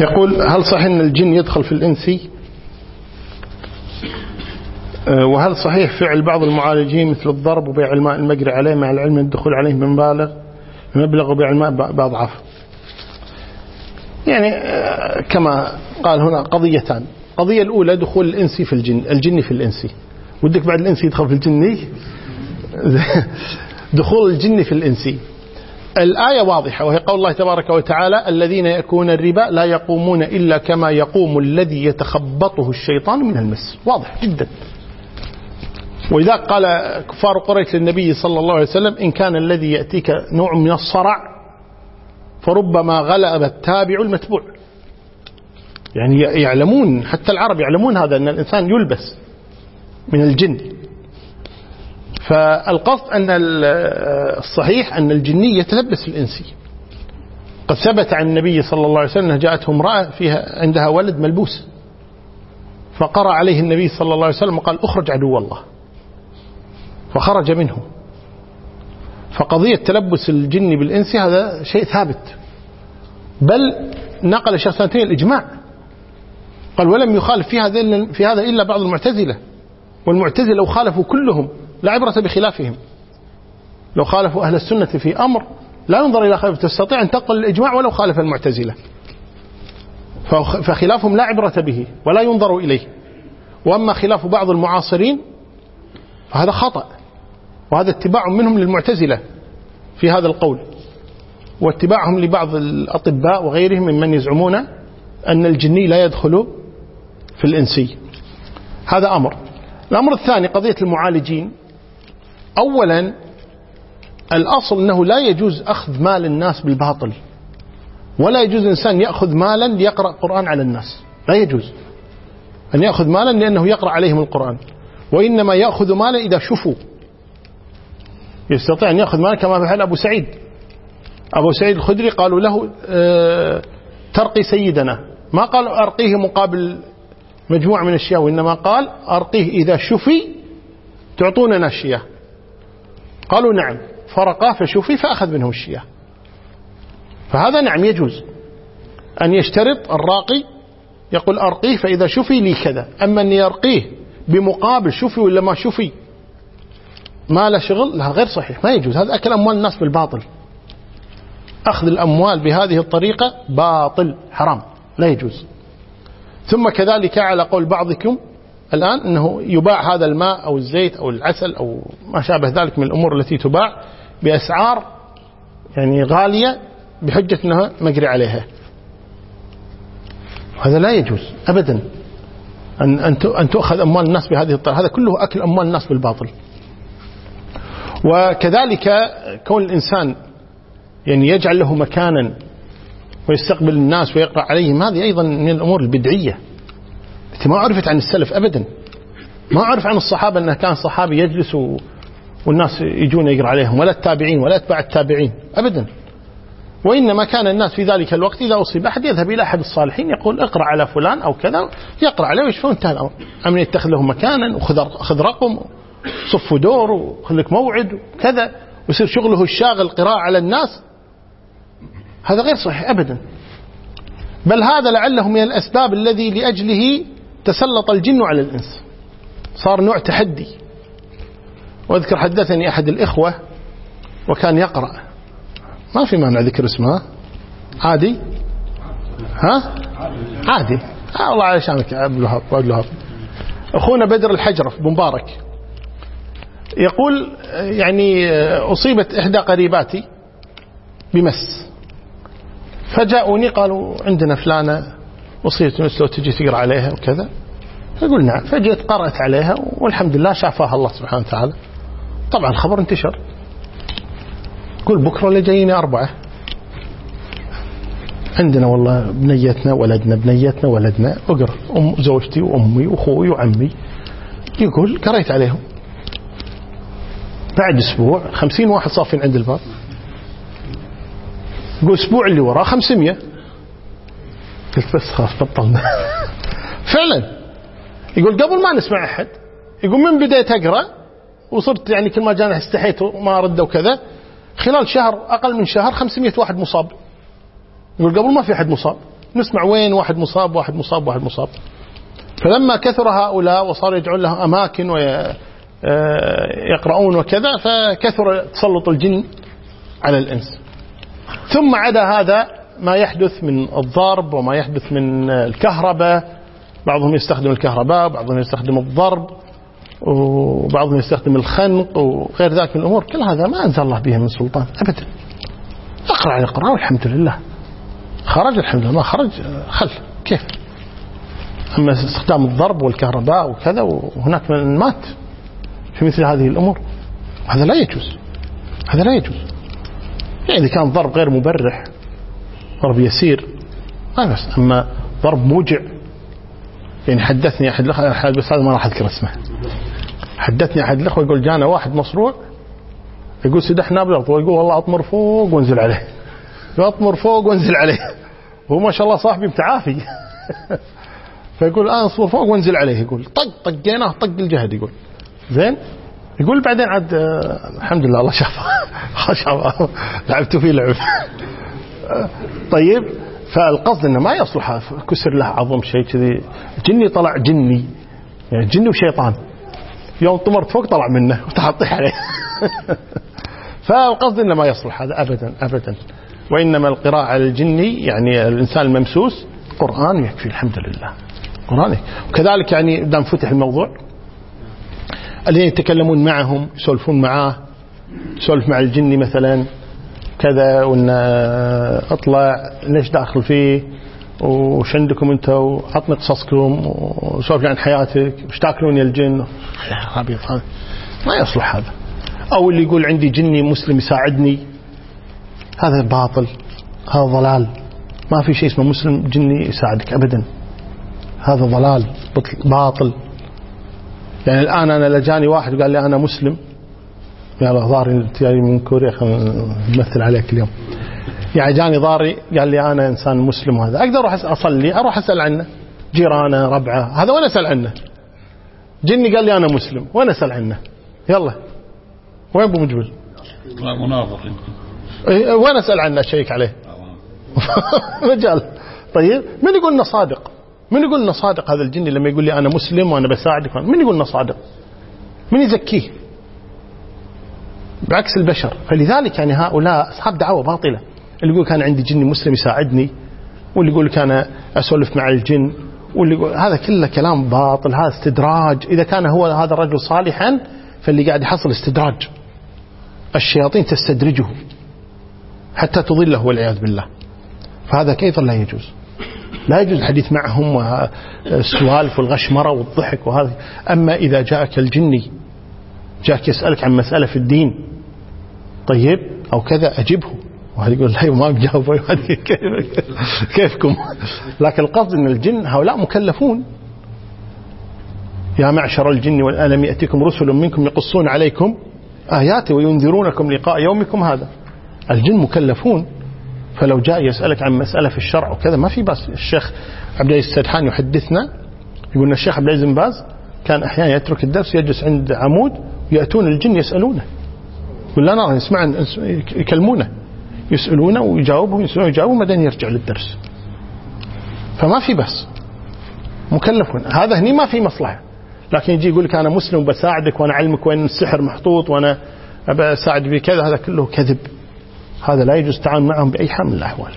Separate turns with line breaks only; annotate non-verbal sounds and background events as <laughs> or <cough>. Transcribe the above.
يقول هل صحيح أن الجن يدخل في الإنسي آه، وهل صحيح فعل بعض المعالجين مثل الضرب وبيع الماء المجري عليه مع العلم الدخول عليه بمبالغ مبلغ وبيع الماء بأضعاف يعني آه، كما قال هنا قضيتان. القضية الأولى دخول الإنسي في الجن الجن في الإنسي ودك بعد الإنسي يدخل في الجني <laughs> دخول الجن في الإنسي الآية واضحة وهي قول الله تبارك وتعالى الذين يأكون الربا لا يقومون إلا كما يقوم الذي يتخبطه الشيطان من المس. واضح جدا. ولذا قال كفار قريش للنبي صلى الله عليه وسلم إن كان الذي يأتيك نوع من الصرع فربما غلب التابع المتبوع. يعني يعلمون حتى العرب يعلمون هذا أن الإنسان يلبس من الجن. فالقصد أن الصحيح أن الجني يتلبس الإنسي قد ثبت عن النبي صلى الله عليه وسلم أنها جاءته امرأة فيها عندها ولد ملبوس. فقرأ عليه النبي صلى الله عليه وسلم وقال اخرج عدو الله. فخرج منه. فقضية تلبس الجن بالإنس هذا شيء ثابت. بل نقل الشيخ سنتين الإجماع. قال ولم يخالف في هذا في هذا إلا بعض المعتزلة. والمعتزلة لو خالفوا كلهم لا عبرة بخلافهم. لو خالفوا أهل السنة في أمر لا ينظر إلى خلاف تستطيع أن تقل الإجماع ولو خالف المعتزلة. فخلافهم لا عبرة به ولا ينظر إليه. وأما خلاف بعض المعاصرين فهذا خطأ وهذا اتباع منهم للمعتزلة في هذا القول. واتباعهم لبعض الأطباء وغيرهم ممن يزعمون أن الجني لا يدخل في الإنسي. هذا أمر. الأمر الثاني قضية المعالجين. أولا الأصل أنه لا يجوز أخذ مال الناس بالباطل. ولا يجوز الإنسان يأخذ مالا ليقرأ قرآن على الناس. لا يجوز. أن يأخذ مالا لأنه يقرأ عليهم القرآن. وإنما يأخذ مالا إذا شفوا. يستطيع أن يأخذ مالا كما فعل أبو سعيد. أبو سعيد الخدري قالوا له آه، ترقي سيدنا. ما قال أرقيه مقابل مجموعة من الشياه وإنما قال أرقيه إذا شفي تعطوننا الشياه قالوا نعم فرقاه فشفي فأخذ منهم الشياه. فهذا نعم يجوز. أن يشترط الراقي يقول أرقيه فإذا شفي لي كذا أما أن يرقيه بمقابل شفي ولا ما شفي ما له شغل لا غير صحيح ما يجوز. هذا أكل أموال الناس بالباطل. أخذ الأموال بهذه الطريقة باطل حرام لا يجوز. ثم كذلك على قول بعضكم الآن أنه يباع هذا الماء أو الزيت أو العسل أو ما شابه ذلك من الأمور التي تباع بأسعار يعني غالية بحجة أنها مجري عليها. هذا لا يجوز أبدا أن أن تؤخذ أموال الناس بهذه الطريقة. هذا كله أكل أموال الناس بالباطل. وكذلك كون الإنسان يعني يجعل له مكانا ويستقبل الناس ويقرأ عليهم هذه أيضا من الأمور البدعية. ما عرفت عن السلف أبدا. ما عرف عن الصحابة أنه كان صحابي يجلس والناس يجون يقرأ عليهم ولا التابعين ولا أتباع التابعين أبدا. وإنما كان الناس في ذلك الوقت إذا أصيب أحد يذهب إلى أحد الصالحين يقول اقرأ على فلان أو كذا يقرأ عليه ويشفون انتهى الأمر. أمن يتخذ له مكانا وخذ رقم صفوا دور وخلك موعد وكذا. ويصير شغله الشاغل قراءة على الناس. هذا غير صحيح أبدا. بل هذا لعله من الأسباب الذي لأجله تسلط الجن على الإنس. صار نوع تحدي. وأذكر حدثني أحد الإخوة وكان يقرأ. ما في مانع ذكر اسمها عادي؟ ها؟ عادي. آه الله علشانك عبد الوهاب أخونا بدر الحجرة في مبارك. يقول يعني أصيبت إحدى قريباتي بمس. فجاءوني قالوا عندنا فلانة أصيبت مس لو تجي تقرأ عليها وكذا. فقل نعم. فجيت قرأت عليها والحمد لله شافاها الله سبحانه وتعالى. طبعا الخبر انتشر. قل بكرة اللي جايين أربعة. عندنا والله بنيتنا ولدنا بنيتنا ولدنا. أقرأ. أم زوجتي وأمي وأخوي وعمي. يقول قريت عليهم. بعد أسبوع خمسين واحد صافين عند الباب. يقول أسبوع اللي وراه خمسمية. قلت بس خلاص بطلنا. <laughs> فعلا. يقول قبل ما نسمع أحد يقول من بديت أقرأ؟ وصرت يعني كل ما جانا استحيت وما رد وكذا. خلال شهر أقل من شهر 500 واحد مصاب. يقول قبل ما في أحد مصاب. نسمع وين واحد مصاب واحد مصاب واحد مصاب. فلما كثر هؤلاء وصاروا يجعلون لهم أماكن ويقرؤون وكذا فكثر تسلط الجن على الإنس. ثم عدا هذا ما يحدث من الضرب وما يحدث من الكهرباء. بعضهم يستخدم الكهرباء بعضهم يستخدم الضرب وبعضهم يستخدم الخنق وغير ذلك من الأمور. كل هذا ما أنزل الله به من سلطان أبدا. أقرأ على القرآن والحمد لله. خرج الحمد لله ما خرج خل. كيف؟ أما استخدام الضرب والكهرباء وكذا وهناك من مات في مثل هذه الأمور. هذا لا يجوز. هذا لا يجوز. يعني إذا كان ضرب غير مبرح ضرب يسير ما بس. أما ضرب موجع يعني حدثني أحد الأخوة بس هذا ما راح أذكر اسمه. حدثني أحد الأخوة يقول جانا واحد مصروع يقول سدحنا بالأرض ويقول والله أطمر فوق وانزل عليه. أطمر فوق وانزل عليه. هو ما شاء الله صاحبي متعافي <laughs> فيقول الآن اصبر فوق وانزل عليه. يقول طق طقيناه طق الجهد. يقول زين؟ يقول بعدين عاد آه، الحمد لله الله شافه. <laughs> شافه. لعبت فيه لعب. <laughs> طيب فالقصد إنه ما يصلح كسر له عظم شيء كذي. جني طلع جني. يعني جني وشيطان. يوم طمرت فوق طلع منه. <laughs> وتحطيه عليه. <laughs> فالقصد إنه ما يصلح هذا ابدا ابدا. وإنما القراءة على الجني يعني الإنسان الممسوس قرآن يكفي الحمد لله. قرآن وكذلك يعني دام فتح الموضوع الذين يتكلمون معهم يسولفون معاه يسولف مع الجني مثلا كذا وإن أطلع ليش داخل فيه؟ وش عندكم أنتم عطني قصصكم وسولف عن حياتك وش تأكلون يا الجن؟ يا ما يصلح هذا. أو اللي يقول عندي جني مسلم يساعدني. هذا باطل هذا ضلال. ما في شيء اسمه مسلم جني يساعدك ابدا. هذا ضلال باطل. يعني الآن أنا لجاني واحد وقال لي أنا مسلم. الله ضاري جاي من كوريا نمثل عليك اليوم. يعني جاني ضاري قال لي أنا إنسان مسلم وهذا. أقدر أروح أصلي؟ أروح أسأل عنه. جيرانه ربعه هذا وين أسأل عنه؟ جني قال لي أنا مسلم وين أسأل عنه؟ يلا. وين أبو مجبل؟ مناظر إيه، وين أسأل عنه أشيك عليه؟ <laughs> مجال طيب من يقول إنه صادق؟ من يقول إنه صادق هذا الجني لما يقول لي أنا مسلم وأنا بساعدك؟ من يقول إنه صادق؟ من يزكيه؟ بعكس البشر. فلذلك يعني هؤلاء أصحاب دعوة باطلة. اللي يقول كان عندي جني مسلم يساعدني واللي يقول كان أسولف مع الجن واللي يقول هذا كله كلام باطل هذا استدراج. إذا كان هو هذا الرجل صالحا فاللي قاعد يحصل استدراج. الشياطين تستدرجه حتى تضله والعياذ بالله. فهذا كيف لا يجوز؟ لا يجوز الحديث معهم والسوالف والغشمرة والضحك وهذا أما إذا جاءك الجني جاءك يسألك عن مسألة في الدين طيب أو كذا أجبه وهذا يقول لا ما بجاوب كيف كيفكم؟ لكن القصد أن الجن هؤلاء مكلفون. يا معشر الجن والألم يأتيكم رسل منكم يقصون عليكم آياتي وينذرونكم لقاء يومكم هذا. الجن مكلفون. فلو جاء يسألك عن مسألة في الشرع وكذا ما في بس الشيخ عبد العزيز السدحان يحدثنا يقول ان الشيخ عبد العزيز باز كان أحيانا يترك الدرس يجلس عند عمود ويأتون الجن يسألونه. يقول لا نرى نسمع يكلمونه يسألونه ويجاوبهم يسألونه ويجاوبهم بعدين يرجع للدرس. فما في بس مكلفون هذا هني ما في مصلحة. لكن يجي يقول لك أنا مسلم وبساعدك وأنا علمك وين السحر محطوط وأنا ابى أساعد بكذا هذا كله كذب. هذا لا يجوز التعامل معهم بأي حال من الأحوال.